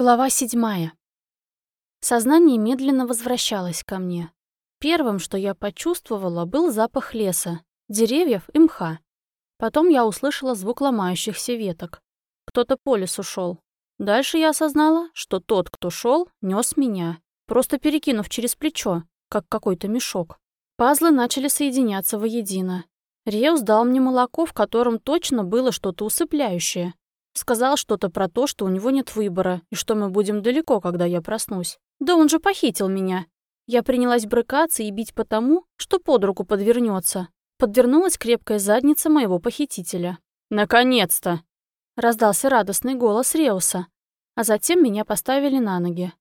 Глава седьмая. Сознание медленно возвращалось ко мне. Первым, что я почувствовала, был запах леса, деревьев и мха. Потом я услышала звук ломающихся веток. Кто-то по лесу шел. Дальше я осознала, что тот, кто шел, нес меня, просто перекинув через плечо, как какой-то мешок. Пазлы начали соединяться воедино. Реус дал мне молоко, в котором точно было что-то усыпляющее, Сказал что-то про то, что у него нет выбора, и что мы будем далеко, когда я проснусь. Да он же похитил меня. Я принялась брыкаться и бить потому, что под руку подвернется. Подвернулась крепкая задница моего похитителя. «Наконец-то!» Раздался радостный голос Реуса, а затем меня поставили на ноги.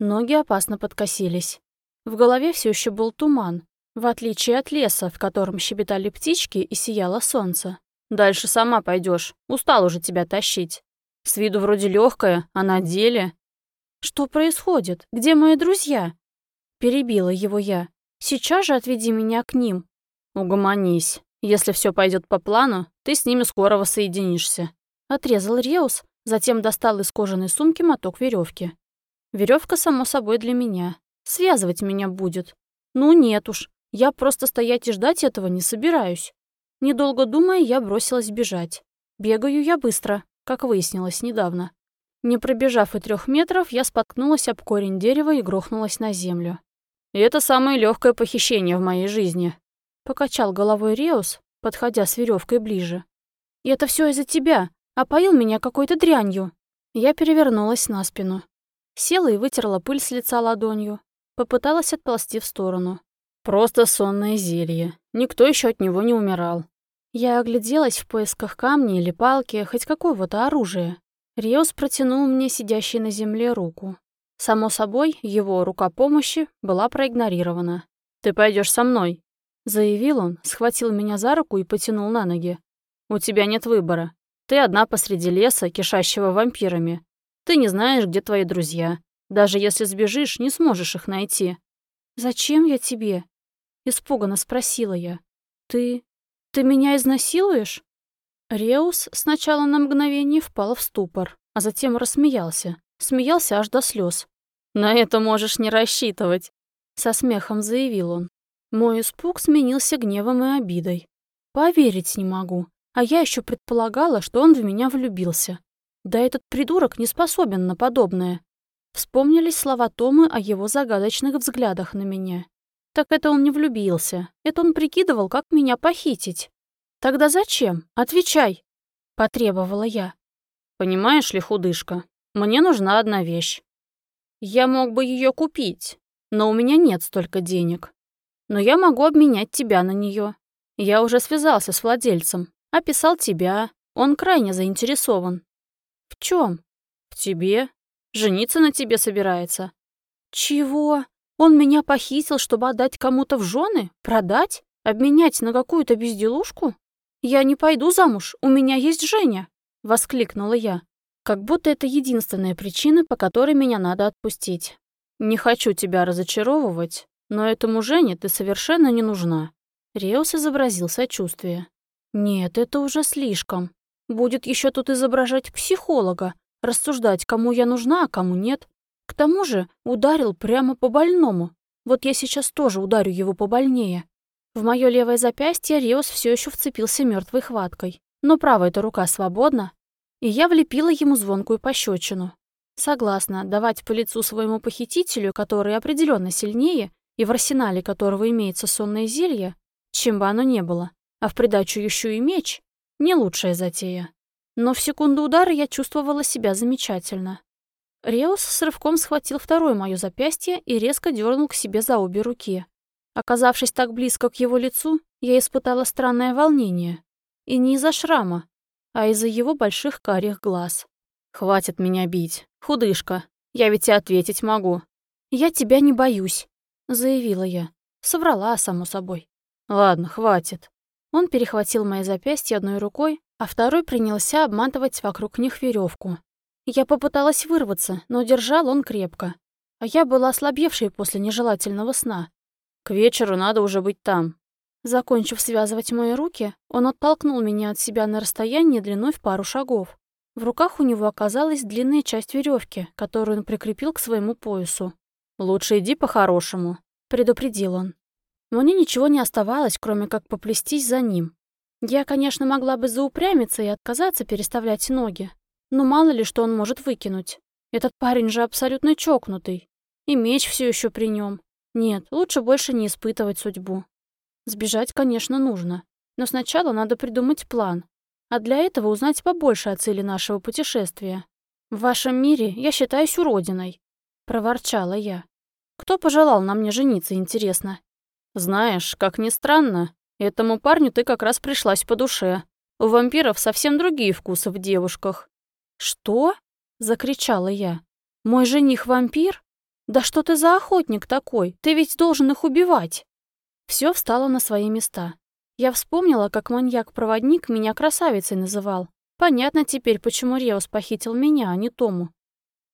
Ноги опасно подкосились. В голове все еще был туман, в отличие от леса, в котором щебетали птички и сияло солнце. Дальше сама пойдешь. Устал уже тебя тащить. С виду вроде легкая, а на деле... Что происходит? Где мои друзья? Перебила его я. Сейчас же отведи меня к ним. Угомонись. Если все пойдет по плану, ты с ними скоро воссоединишься. Отрезал Реус, затем достал из кожаной сумки моток веревки. Веревка, само собой, для меня. Связывать меня будет. Ну нет уж, я просто стоять и ждать этого не собираюсь. Недолго думая, я бросилась бежать. Бегаю я быстро, как выяснилось недавно. Не пробежав и трех метров, я споткнулась об корень дерева и грохнулась на землю. И это самое легкое похищение в моей жизни. Покачал головой Реус, подходя с веревкой ближе. И это все из-за тебя. Опоил меня какой-то дрянью. Я перевернулась на спину. Села и вытерла пыль с лица ладонью. Попыталась отползти в сторону. Просто сонное зелье. Никто еще от него не умирал. Я огляделась в поисках камня или палки, хоть какого-то оружия. Риос протянул мне сидящей на земле руку. Само собой, его рука помощи была проигнорирована. «Ты пойдешь со мной», — заявил он, схватил меня за руку и потянул на ноги. «У тебя нет выбора. Ты одна посреди леса, кишащего вампирами. Ты не знаешь, где твои друзья. Даже если сбежишь, не сможешь их найти». «Зачем я тебе?» Испуганно спросила я. «Ты... ты меня изнасилуешь?» Реус сначала на мгновение впал в ступор, а затем рассмеялся. Смеялся аж до слез. «На это можешь не рассчитывать», — со смехом заявил он. Мой испуг сменился гневом и обидой. Поверить не могу, а я еще предполагала, что он в меня влюбился. Да этот придурок не способен на подобное. Вспомнились слова Томы о его загадочных взглядах на меня. Так это он не влюбился. Это он прикидывал, как меня похитить. Тогда зачем? Отвечай, потребовала я. Понимаешь ли, худышка, мне нужна одна вещь. Я мог бы ее купить, но у меня нет столько денег. Но я могу обменять тебя на нее. Я уже связался с владельцем, описал тебя. Он крайне заинтересован. В чем? В тебе. Жениться на тебе собирается. Чего? Он меня похитил, чтобы отдать кому-то в жены? Продать? Обменять на какую-то безделушку? Я не пойду замуж, у меня есть Женя!» — воскликнула я. Как будто это единственная причина, по которой меня надо отпустить. «Не хочу тебя разочаровывать, но этому Жене ты совершенно не нужна». Реус изобразил сочувствие. «Нет, это уже слишком. Будет еще тут изображать психолога, рассуждать, кому я нужна, а кому нет. Тому же ударил прямо по больному. Вот я сейчас тоже ударю его побольнее. В мое левое запястье Риос все еще вцепился мертвой хваткой, но правая-то рука свободна, и я влепила ему звонкую пощечину. Согласна, давать по лицу своему похитителю, который определенно сильнее, и в арсенале которого имеется сонное зелье, чем бы оно ни было, а в придачу еще и меч, не лучшая затея. Но в секунду удара я чувствовала себя замечательно. Реус с рывком схватил второе мое запястье и резко дернул к себе за обе руки. Оказавшись так близко к его лицу, я испытала странное волнение. И не из-за шрама, а из-за его больших карих глаз. «Хватит меня бить, худышка, я ведь и ответить могу». «Я тебя не боюсь», — заявила я. Соврала, само собой. «Ладно, хватит». Он перехватил мои запястья одной рукой, а второй принялся обматывать вокруг них веревку. Я попыталась вырваться, но держал он крепко. А я была ослабевшей после нежелательного сна. К вечеру надо уже быть там. Закончив связывать мои руки, он оттолкнул меня от себя на расстояние длиной в пару шагов. В руках у него оказалась длинная часть веревки, которую он прикрепил к своему поясу. «Лучше иди по-хорошему», — предупредил он. Мне ничего не оставалось, кроме как поплестись за ним. Я, конечно, могла бы заупрямиться и отказаться переставлять ноги, но мало ли что он может выкинуть. Этот парень же абсолютно чокнутый. И меч все еще при нем. Нет, лучше больше не испытывать судьбу. Сбежать, конечно, нужно. Но сначала надо придумать план, а для этого узнать побольше о цели нашего путешествия. В вашем мире я считаюсь уродиной, проворчала я. Кто пожелал на мне жениться, интересно? Знаешь, как ни странно, этому парню ты как раз пришлась по душе. У вампиров совсем другие вкусы в девушках. Что? закричала я. Мой жених вампир? Да что ты за охотник такой? Ты ведь должен их убивать. Все встало на свои места. Я вспомнила, как маньяк-проводник меня красавицей называл. Понятно теперь, почему Реус похитил меня, а не Тому.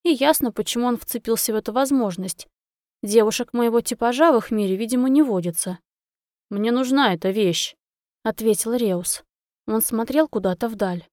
И ясно, почему он вцепился в эту возможность. Девушек моего типажа в их мире, видимо, не водится. «Мне нужна эта вещь», — ответил Реус. Он смотрел куда-то вдаль.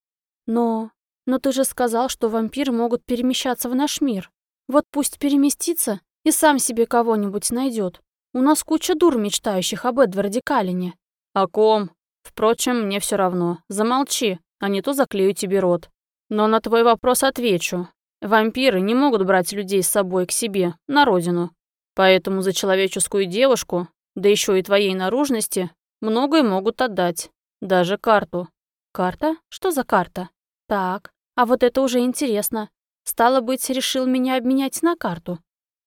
«Но... но ты же сказал, что вампиры могут перемещаться в наш мир. Вот пусть переместится и сам себе кого-нибудь найдет. У нас куча дур, мечтающих об Эдварде Калине. «О ком? Впрочем, мне все равно. Замолчи, а не то заклею тебе рот. Но на твой вопрос отвечу. Вампиры не могут брать людей с собой к себе, на родину. Поэтому за человеческую девушку, да еще и твоей наружности, многое могут отдать. Даже карту. Карта? Что за карта? Так, а вот это уже интересно. Стало быть, решил меня обменять на карту.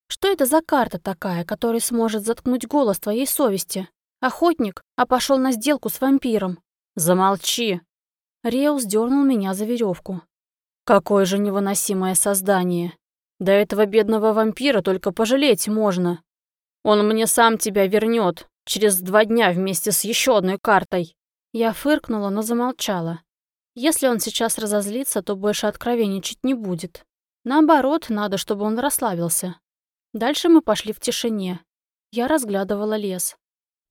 Что это за карта такая, которая сможет заткнуть голос твоей совести? Охотник, а пошел на сделку с вампиром. Замолчи. Реус дернул меня за веревку. Какое же невыносимое создание. До этого бедного вампира только пожалеть можно. Он мне сам тебя вернет через два дня вместе с еще одной картой. Я фыркнула, но замолчала. Если он сейчас разозлится, то больше откровенничать не будет. Наоборот, надо, чтобы он расслабился. Дальше мы пошли в тишине. Я разглядывала лес.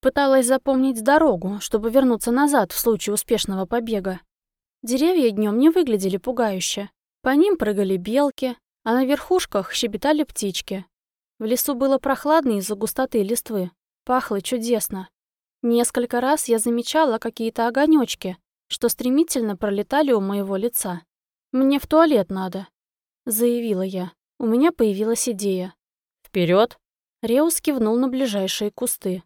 Пыталась запомнить дорогу, чтобы вернуться назад в случае успешного побега. Деревья днем не выглядели пугающе. По ним прыгали белки, а на верхушках щебетали птички. В лесу было прохладно из-за густоты листвы. Пахло чудесно. Несколько раз я замечала какие-то огонечки, что стремительно пролетали у моего лица. «Мне в туалет надо», — заявила я. У меня появилась идея. Вперед! Реус кивнул на ближайшие кусты.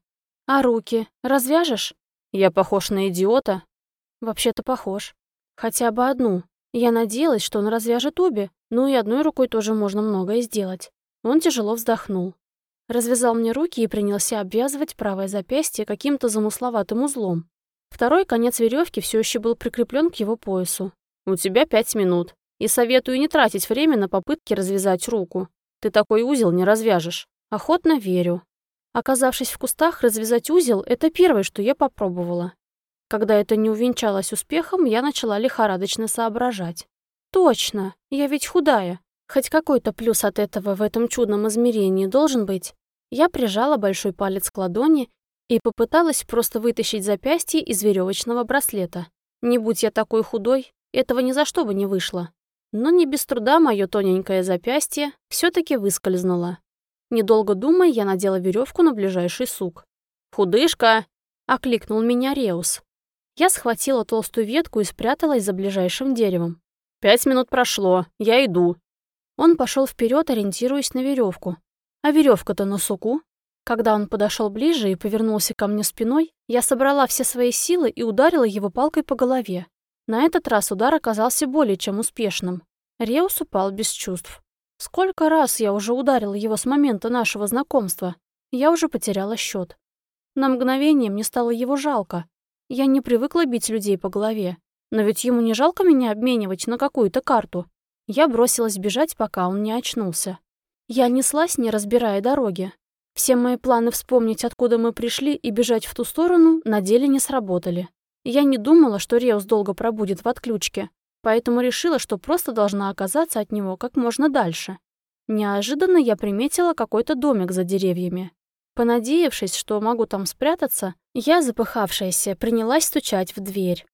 «А руки развяжешь?» «Я похож на идиота?» «Вообще-то похож. Хотя бы одну. Я надеялась, что он развяжет обе, но и одной рукой тоже можно многое сделать». Он тяжело вздохнул. Развязал мне руки и принялся обвязывать правое запястье каким-то замысловатым узлом. Второй конец веревки все еще был прикреплен к его поясу. «У тебя пять минут. И советую не тратить время на попытки развязать руку. Ты такой узел не развяжешь». «Охотно верю», Оказавшись в кустах, развязать узел — это первое, что я попробовала. Когда это не увенчалось успехом, я начала лихорадочно соображать. Точно, я ведь худая. Хоть какой-то плюс от этого в этом чудном измерении должен быть. Я прижала большой палец к ладони и попыталась просто вытащить запястье из веревочного браслета. Не будь я такой худой, этого ни за что бы не вышло. Но не без труда мое тоненькое запястье все таки выскользнуло. Недолго думая, я надела веревку на ближайший сук. «Худышка!» — окликнул меня Реус. Я схватила толстую ветку и спряталась за ближайшим деревом. «Пять минут прошло, я иду». Он пошел вперед, ориентируясь на веревку. А веревка-то на суку. Когда он подошел ближе и повернулся ко мне спиной, я собрала все свои силы и ударила его палкой по голове. На этот раз удар оказался более чем успешным. Реус упал без чувств. Сколько раз я уже ударила его с момента нашего знакомства? Я уже потеряла счет. На мгновение мне стало его жалко. Я не привыкла бить людей по голове. Но ведь ему не жалко меня обменивать на какую-то карту. Я бросилась бежать, пока он не очнулся. Я неслась, не разбирая дороги. Все мои планы вспомнить, откуда мы пришли, и бежать в ту сторону, на деле не сработали. Я не думала, что Реус долго пробудет в отключке поэтому решила, что просто должна оказаться от него как можно дальше. Неожиданно я приметила какой-то домик за деревьями. Понадеявшись, что могу там спрятаться, я, запыхавшаяся, принялась стучать в дверь.